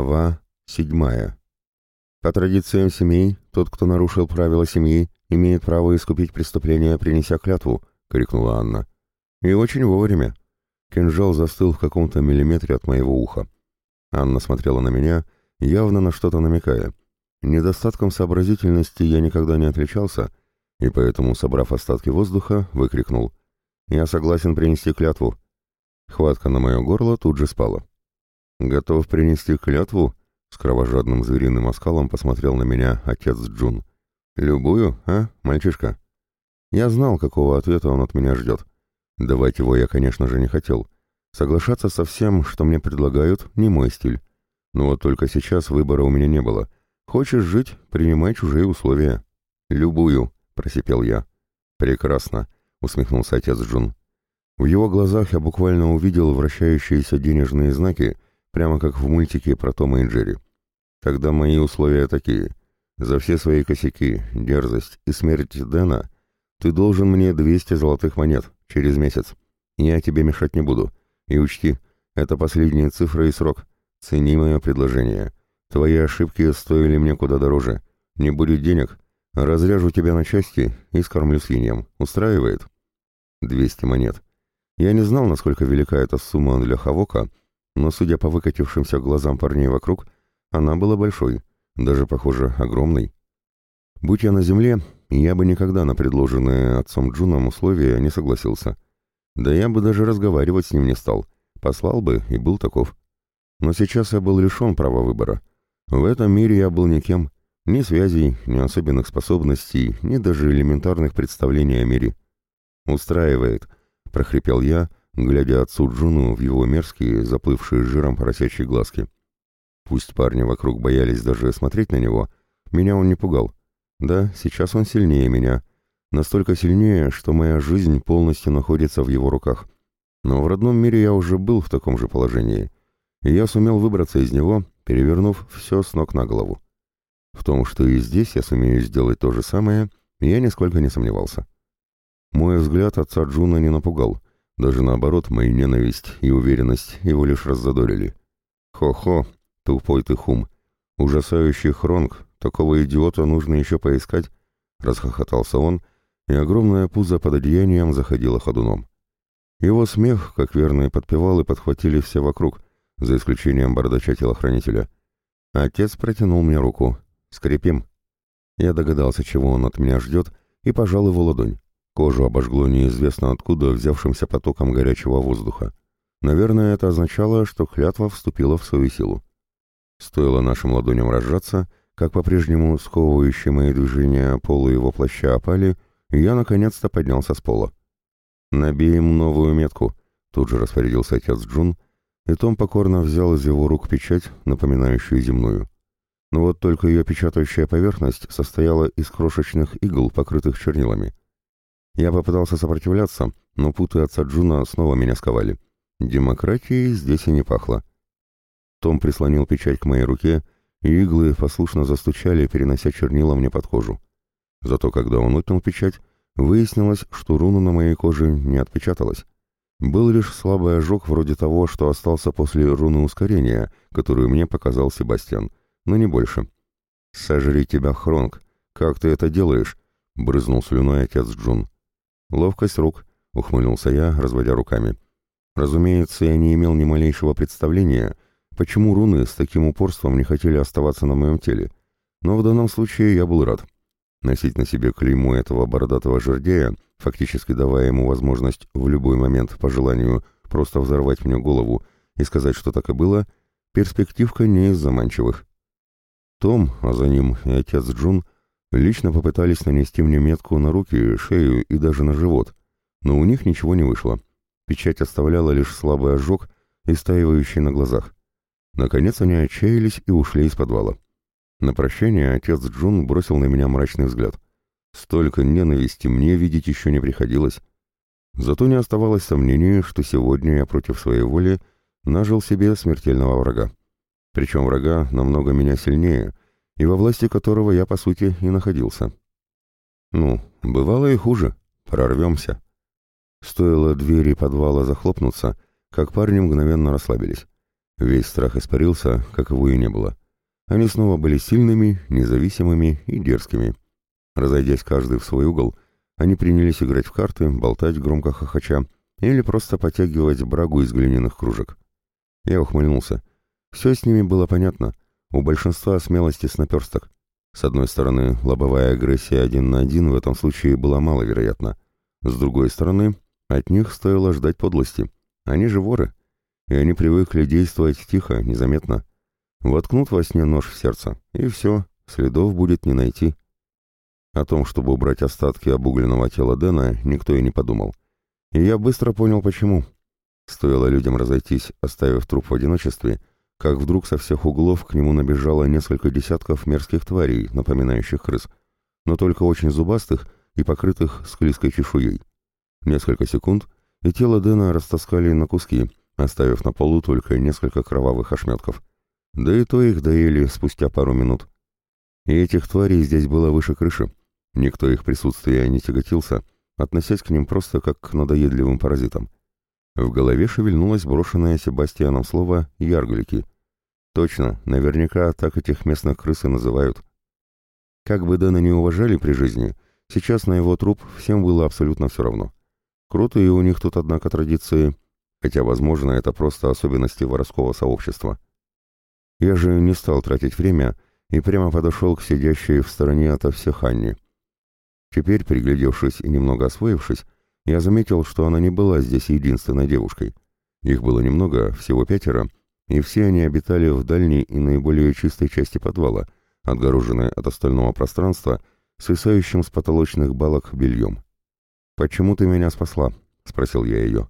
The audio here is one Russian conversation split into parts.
Глава седьмая. По традициям семей, тот, кто нарушил правила семьи, имеет право искупить преступление, принеся клятву, — крикнула Анна. И очень вовремя. Кинжал застыл в каком-то миллиметре от моего уха. Анна смотрела на меня, явно на что-то намекая. Недостатком сообразительности я никогда не отличался, и поэтому, собрав остатки воздуха, выкрикнул. «Я согласен принести клятву». Хватка на мое горло тут же спала. «Готов принести клятву?» — с кровожадным звериным оскалом посмотрел на меня отец Джун. «Любую, а, мальчишка?» Я знал, какого ответа он от меня ждет. Давать его я, конечно же, не хотел. Соглашаться со всем, что мне предлагают, не мой стиль. Но вот только сейчас выбора у меня не было. Хочешь жить — принимай чужие условия. «Любую», — просипел я. «Прекрасно», — усмехнулся отец Джун. В его глазах я буквально увидел вращающиеся денежные знаки, прямо как в мультике про Тома и Джерри. Тогда мои условия такие. За все свои косяки, дерзость и смерть Дэна ты должен мне 200 золотых монет через месяц. Я тебе мешать не буду. И учти, это последние цифры и срок. Цени мое предложение. Твои ошибки стоили мне куда дороже. Не будет денег, разряжу тебя на части и скормлю свиньям. Устраивает? 200 монет. Я не знал, насколько велика эта сумма для Хавока, но, судя по выкатившимся глазам парней вокруг, она была большой, даже, похоже, огромной. Будь я на земле, я бы никогда на предложенные отцом Джуном условия не согласился. Да я бы даже разговаривать с ним не стал, послал бы и был таков. Но сейчас я был лишен права выбора. В этом мире я был никем, ни связей, ни особенных способностей, ни даже элементарных представлений о мире. «Устраивает», — прохрипел я, — глядя отцу Джуну в его мерзкие, заплывшие жиром поросячьи глазки. Пусть парни вокруг боялись даже смотреть на него, меня он не пугал. Да, сейчас он сильнее меня. Настолько сильнее, что моя жизнь полностью находится в его руках. Но в родном мире я уже был в таком же положении. И я сумел выбраться из него, перевернув все с ног на голову. В том, что и здесь я сумею сделать то же самое, я нисколько не сомневался. Мой взгляд отца Джуна не напугал — даже наоборот, моя ненависть и уверенность его лишь раззадорили. «Хо-хо, тупой ты хум! Ужасающий хронг, такого идиота нужно еще поискать!» Расхохотался он, и огромное пузо под одеянием заходило ходуном. Его смех, как верные подпевалы, подхватили все вокруг, за исключением бардача-телохранителя. Отец протянул мне руку. «Скрипим». Я догадался, чего он от меня ждет, и пожал его ладонь. Кожу обожгло неизвестно откуда взявшимся потоком горячего воздуха. Наверное, это означало, что клятва вступила в свою силу. Стоило нашим ладоням разжаться, как по-прежнему сковывающие мои движения полы его плаща опали, и я наконец-то поднялся с пола. «Набей новую метку», — тут же распорядился отец Джун, и Том покорно взял из его рук печать, напоминающую земную. Но вот только ее печатающая поверхность состояла из крошечных игл, покрытых чернилами. Я попытался сопротивляться, но путы отца Джуна снова меня сковали. Демократией здесь и не пахло. Том прислонил печать к моей руке, и иглы послушно застучали, перенося чернила мне под кожу. Зато когда он отнял печать, выяснилось, что руна на моей коже не отпечаталась. Был лишь слабый ожог вроде того, что остался после руны ускорения, которую мне показал Себастьян, но не больше. «Сожри тебя, Хронг! Как ты это делаешь?» — брызнул слюной отец Джун. «Ловкость рук», — ухмыльнулся я, разводя руками. Разумеется, я не имел ни малейшего представления, почему руны с таким упорством не хотели оставаться на моем теле, но в данном случае я был рад. Носить на себе клеймо этого бородатого жердея, фактически давая ему возможность в любой момент, по желанию, просто взорвать мне голову и сказать, что так и было, перспективка не из заманчивых. Том, а за ним и отец Джун — Лично попытались нанести мне метку на руки, шею и даже на живот, но у них ничего не вышло. Печать оставляла лишь слабый ожог, истаивающий на глазах. Наконец они отчаялись и ушли из подвала. На прощание отец Джун бросил на меня мрачный взгляд. Столько ненависти мне видеть еще не приходилось. Зато не оставалось сомнений, что сегодня я против своей воли нажил себе смертельного врага. Причем врага намного меня сильнее, и во власти которого я, по сути, и находился. Ну, бывало и хуже. Прорвемся. Стоило двери подвала захлопнуться, как парни мгновенно расслабились. Весь страх испарился, как его и не было. Они снова были сильными, независимыми и дерзкими. Разойдясь каждый в свой угол, они принялись играть в карты, болтать громко хохоча или просто потягивать брагу из глиняных кружек. Я ухмыльнулся. Все с ними было понятно. У большинства смелости с наперсток. С одной стороны, лобовая агрессия один на один в этом случае была маловероятна. С другой стороны, от них стоило ждать подлости. Они же воры, и они привыкли действовать тихо, незаметно. Воткнут во сне нож в сердце, и все, следов будет не найти. О том, чтобы убрать остатки обугленного тела Дэна, никто и не подумал. И я быстро понял, почему. Стоило людям разойтись, оставив труп в одиночестве, как вдруг со всех углов к нему набежало несколько десятков мерзких тварей, напоминающих крыс, но только очень зубастых и покрытых склизкой чешуей. Несколько секунд, и тело Дэна растаскали на куски, оставив на полу только несколько кровавых ошметков. Да и то их доели спустя пару минут. И этих тварей здесь было выше крыши. Никто их присутствия не тяготился, относясь к ним просто как к надоедливым паразитам. В голове шевельнулось брошенное Себастьяном слово «ярглики». Точно, наверняка так этих местных крыс и называют. Как бы Дэна не уважали при жизни, сейчас на его труп всем было абсолютно все равно. Крутые у них тут, однако, традиции, хотя, возможно, это просто особенности воровского сообщества. Я же не стал тратить время и прямо подошел к сидящей в стороне ото всех Анне. Теперь, приглядевшись и немного освоившись, я заметил, что она не была здесь единственной девушкой. Их было немного, всего пятеро, и все они обитали в дальней и наиболее чистой части подвала, отгороженной от остального пространства, свисающим с потолочных балок бельем. «Почему ты меня спасла?» — спросил я ее.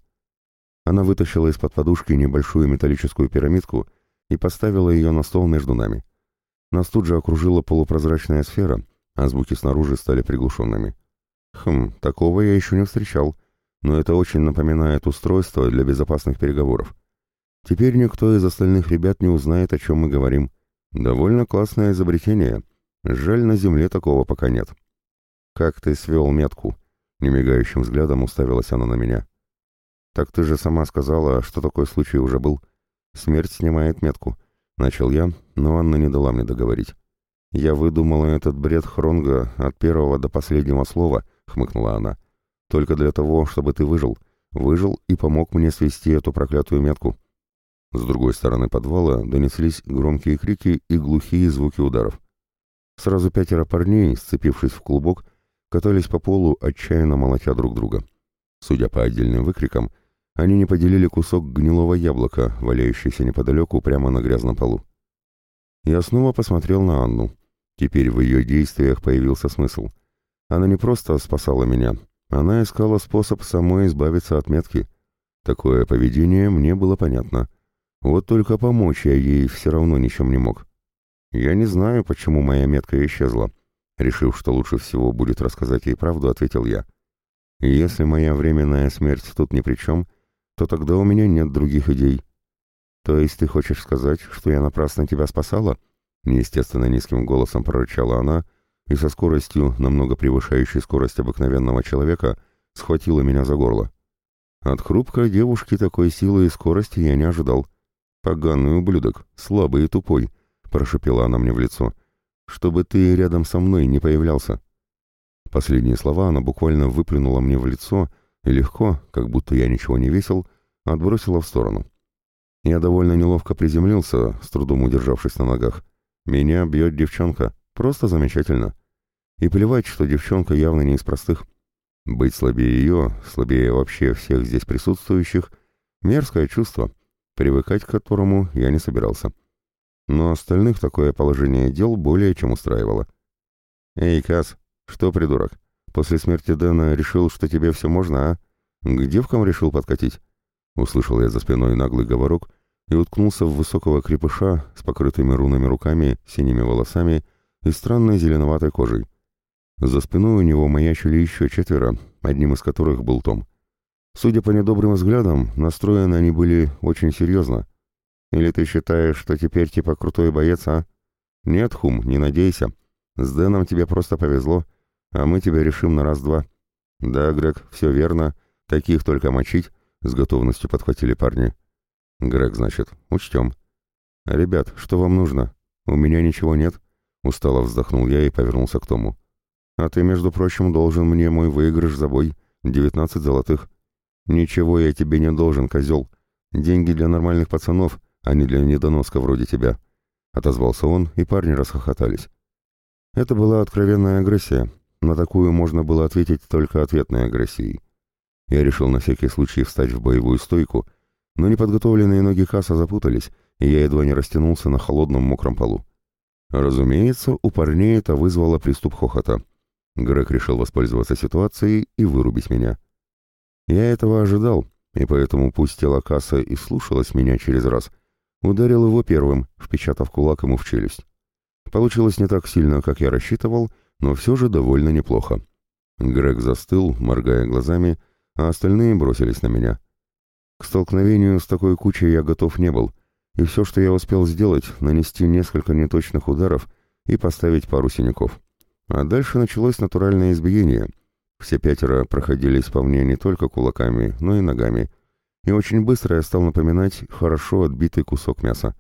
Она вытащила из-под подушки небольшую металлическую пирамидку и поставила ее на стол между нами. Нас тут же окружила полупрозрачная сфера, а звуки снаружи стали приглушенными. Хм, такого я еще не встречал, но это очень напоминает устройство для безопасных переговоров. Теперь никто из остальных ребят не узнает, о чем мы говорим. Довольно классное изобретение. Жаль, на Земле такого пока нет. «Как ты свел метку?» Немигающим взглядом уставилась она на меня. «Так ты же сама сказала, что такой случай уже был. Смерть снимает метку». Начал я, но Анна не дала мне договорить. Я выдумала этот бред Хронга от первого до последнего слова, хмыкнула она. «Только для того, чтобы ты выжил. Выжил и помог мне свести эту проклятую метку». С другой стороны подвала донеслись громкие крики и глухие звуки ударов. Сразу пятеро парней, сцепившись в клубок, катались по полу, отчаянно молотя друг друга. Судя по отдельным выкрикам, они не поделили кусок гнилого яблока, валяющийся неподалеку прямо на грязном полу. Я снова посмотрел на Анну. Теперь в ее действиях появился смысл. Она не просто спасала меня, она искала способ самой избавиться от метки. Такое поведение мне было понятно. Вот только помочь я ей все равно ничем не мог. Я не знаю, почему моя метка исчезла. Решив, что лучше всего будет рассказать ей правду, ответил я. Если моя временная смерть тут ни при чем, то тогда у меня нет других идей. То есть ты хочешь сказать, что я напрасно тебя спасала? Неестественно низким голосом прорычала она, — и со скоростью, намного превышающей скорость обыкновенного человека, схватила меня за горло. От хрупкой девушки такой силы и скорости я не ожидал. «Поганый ублюдок, слабый и тупой», — прошепела она мне в лицо, — «чтобы ты рядом со мной не появлялся». Последние слова она буквально выплюнула мне в лицо и легко, как будто я ничего не весил, отбросила в сторону. Я довольно неловко приземлился, с трудом удержавшись на ногах. «Меня бьет девчонка. Просто замечательно. И плевать, что девчонка явно не из простых. Быть слабее ее, слабее вообще всех здесь присутствующих, мерзкое чувство, привыкать к которому я не собирался. Но остальных такое положение дел более чем устраивало. «Эй, Кас, что, придурок, после смерти Дэна решил, что тебе все можно, а? К девкам решил подкатить?» Услышал я за спиной наглый говорок и уткнулся в высокого крепыша с покрытыми рунами руками, синими волосами и странной зеленоватой кожей. За спиной у него маячили еще четверо, одним из которых был Том. Судя по недобрым взглядам, настроены они были очень серьезно. Или ты считаешь, что теперь типа крутой боец, а? Нет, Хум, не надейся. С Дэном тебе просто повезло, а мы тебя решим на раз-два. Да, Грег, все верно. Таких только мочить, с готовностью подхватили парни. Грег, значит, учтем. «Ребят, что вам нужно? У меня ничего нет», — устало вздохнул я и повернулся к Тому. «А ты, между прочим, должен мне мой выигрыш за бой, девятнадцать золотых». «Ничего я тебе не должен, козел. Деньги для нормальных пацанов, а не для недоноска вроде тебя», — отозвался он, и парни расхохотались. Это была откровенная агрессия. На такую можно было ответить только ответной агрессией. Я решил на всякий случай встать в боевую стойку, но неподготовленные ноги Касса запутались, и я едва не растянулся на холодном мокром полу. Разумеется, у парней это вызвало приступ хохота. Грег решил воспользоваться ситуацией и вырубить меня. Я этого ожидал, и поэтому пусть тело Касса и слушалось меня через раз, ударил его первым, впечатав кулак ему в челюсть. Получилось не так сильно, как я рассчитывал, но все же довольно неплохо. Грег застыл, моргая глазами, а остальные бросились на меня. К столкновению с такой кучей я готов не был, и все, что я успел сделать, нанести несколько неточных ударов и поставить пару синяков. А дальше началось натуральное избиение. Все пятеро проходились по мне не только кулаками, но и ногами. И очень быстро я стал напоминать хорошо отбитый кусок мяса.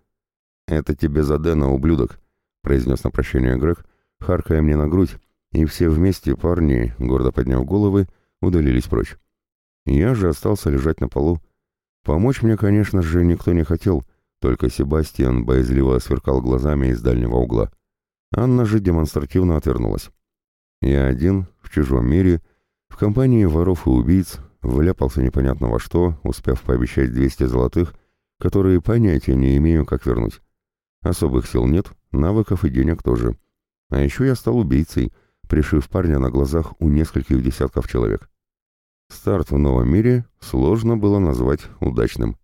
«Это тебе за Дэна, ублюдок!» — произнес на прощание Грег, харкая мне на грудь, и все вместе парни, гордо подняв головы, удалились прочь. Я же остался лежать на полу. Помочь мне, конечно же, никто не хотел, только Себастьян боязливо сверкал глазами из дальнего угла. Анна же демонстративно отвернулась. Я один, в чужом мире, в компании воров и убийц, вляпался непонятно во что, успев пообещать 200 золотых, которые понятия не имею, как вернуть. Особых сил нет, навыков и денег тоже. А еще я стал убийцей, пришив парня на глазах у нескольких десятков человек. Старт в новом мире сложно было назвать удачным.